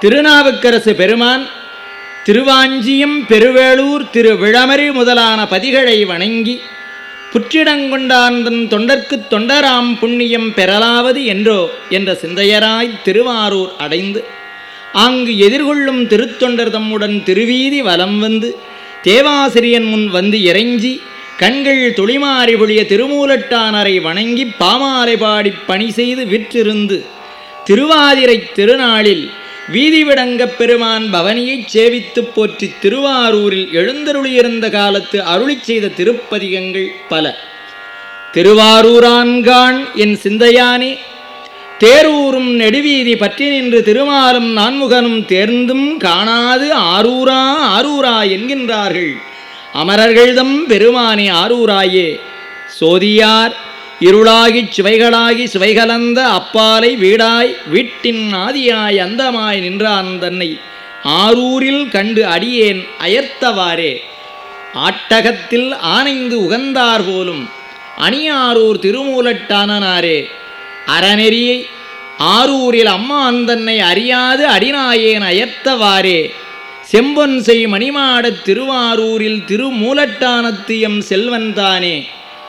திருநாவுக்கரசு பெருமான் திருவாஞ்சியம் பெருவேளூர் திரு விழமரி முதலான பதிகளை வணங்கி புற்றிடங்கொண்டாந்தன் தொண்டர்க்குத் தொண்டராம் புண்ணியம் பெறலாவது என்றோ என்ற சிந்தையராய் திருவாரூர் அடைந்து அங்கு எதிர்கொள்ளும் திருத்தொண்டர் தம்முடன் திருவீதி வலம் வந்து தேவாசிரியன் முன் வந்து இறைஞ்சி கண்கள் துளிமாறி பொழிய திருமூலட்டானரை வணங்கி பாமாலை பாடிப் பணி செய்து விற்றிருந்து திருவாதிரைத் திருநாளில் வீதிவிடங்க பெருமான் பவனியைச் சேவித்துப் போற்றி திருவாரூரில் எழுந்தருளியிருந்த காலத்து அருளிச் செய்த திருப்பதிகங்கள் பல. திருவாரூரான்கான் என் சிந்தையானே தேரூரும் நெடுவீதி பற்றி நின்று திருமாலும் நான்முகனும் தேர்ந்தும் காணாது ஆரூரா ஆரூரா என்கின்றார்கள். அமரர்கள்தம் பெருமானே ஆரூராயே சோதியார் இருளாகிச் சுவைகளாகி சுவைகலந்த அப்பாலை வீடாய் வீட்டின் ஆதியாய் அந்தமாய் நின்றான் தன்னை. ஆரூரில் கண்டு அடியேன் அயர்த்தவாறே. ஆட்டகத்தில் ஆனைந்து உகந்தார் போலும் அணியாரூர் திருமூலட்டானனாரே அறநெறியை ஆரூரில் அம்மா அந்தன்னை அறியாது அடிநாயேன் அயர்த்தவாறே. செம்பொன் செய் மணிமாடத் திருவாரூரில் திருமூலட்டானத்தியம் செல்வன்தானே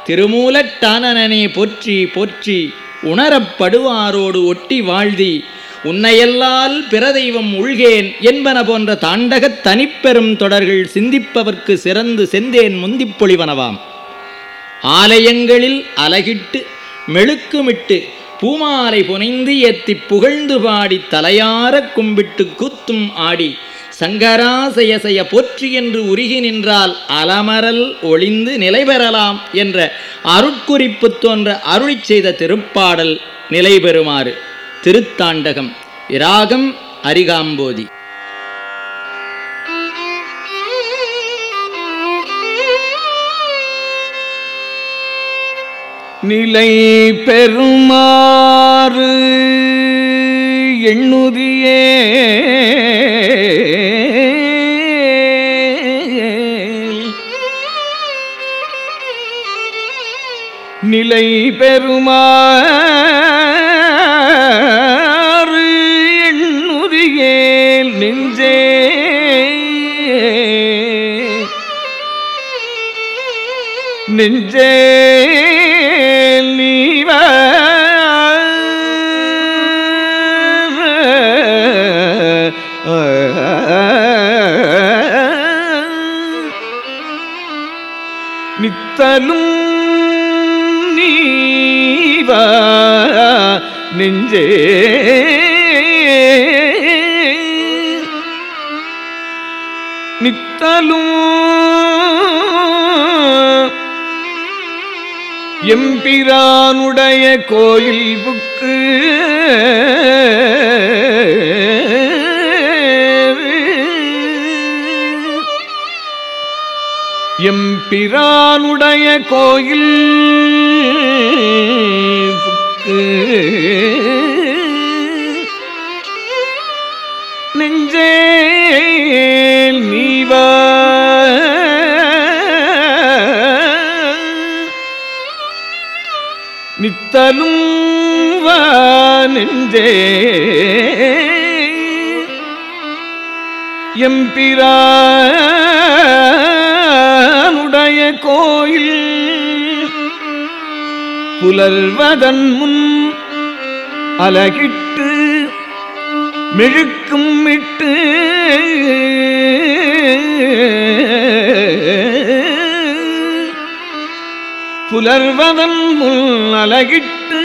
திருமூலட்டானனே போற்றி போற்றி உணரப்படுவாரோடு ஒட்டி வாழ்தி. உன்னையல்லால் பிறதெய்வம் உள்கேன் என்பன போன்ற தாண்டகத் தனிப்பெரும் தொடர்கள் சிந்திப்பவர்க்கு சிறந்து செந்தேன் முந்திப் பொழிவனவாம் ஆலயங்களில் அலகிட்டு மெழுக்குமிட்டு பூமாலை புனைந்து ஏத்தி புகழ்ந்து பாடி தலையாரக் கும்பிட்டு கூத்தும் ஆடி. சங்கராசயசய போற்றி என்று உருகி நின்றால் அலமரல் ஒளிந்து நிலை பெறலாம் என்ற அருட்குறிப்பு தோன்ற அருளிச் செய்த திருப்பாடல் நிலை பெறுமாறு. திருத்தாண்டகம் இராகம் அரிகாம்போதி. நிலை பெறுமாறு. எண்ணுதியே. நிலை பெறுமாறு எண்ணுதியேல் நெஞ்சே. நெஞ்சே. நித்தலும் நீவா நெஞ்சே. நித்தலும் எம்பிரானுடைய கோயில் புக்கு பிரானுடைய கோயில் நெஞ்சே நீவா. நித்தலும் வா நெஞ்சே. எம்பிரா. கோயில் புலர்வதன் முன் அலகிட்டு மெழுக்கும் விட்டு புலர்வதன் முன் அலகிட்டு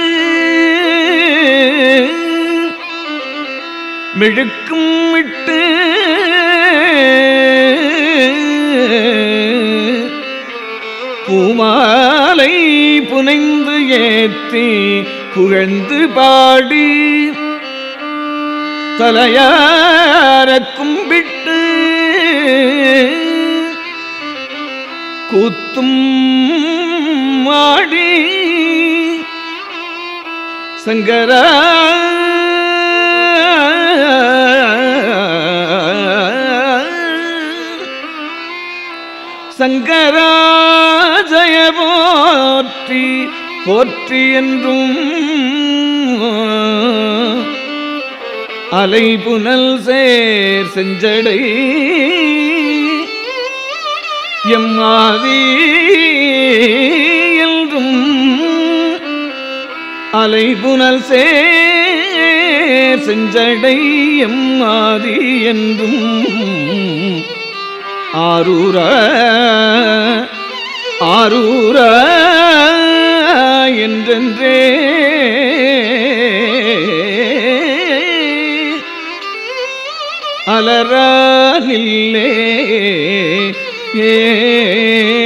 மெழுக்கும் விட்டு பூமாலை புனைந்து ஏத்தி புகழ்ந்து பாடி தலையாரக்கும் விட்டு கூத்தும் மாடி சங்கரா சங்கராஜய போற்றி போற்றி என்றும் அலை புனல் சேர் செஞ்சடை. எம்மாதி என்றும் அலை புனல் சேர் செஞ்சடை. எம்மாதி என்றும் ஆரூர ஆரூர என்றென்றே. அலரானில்லே ஏ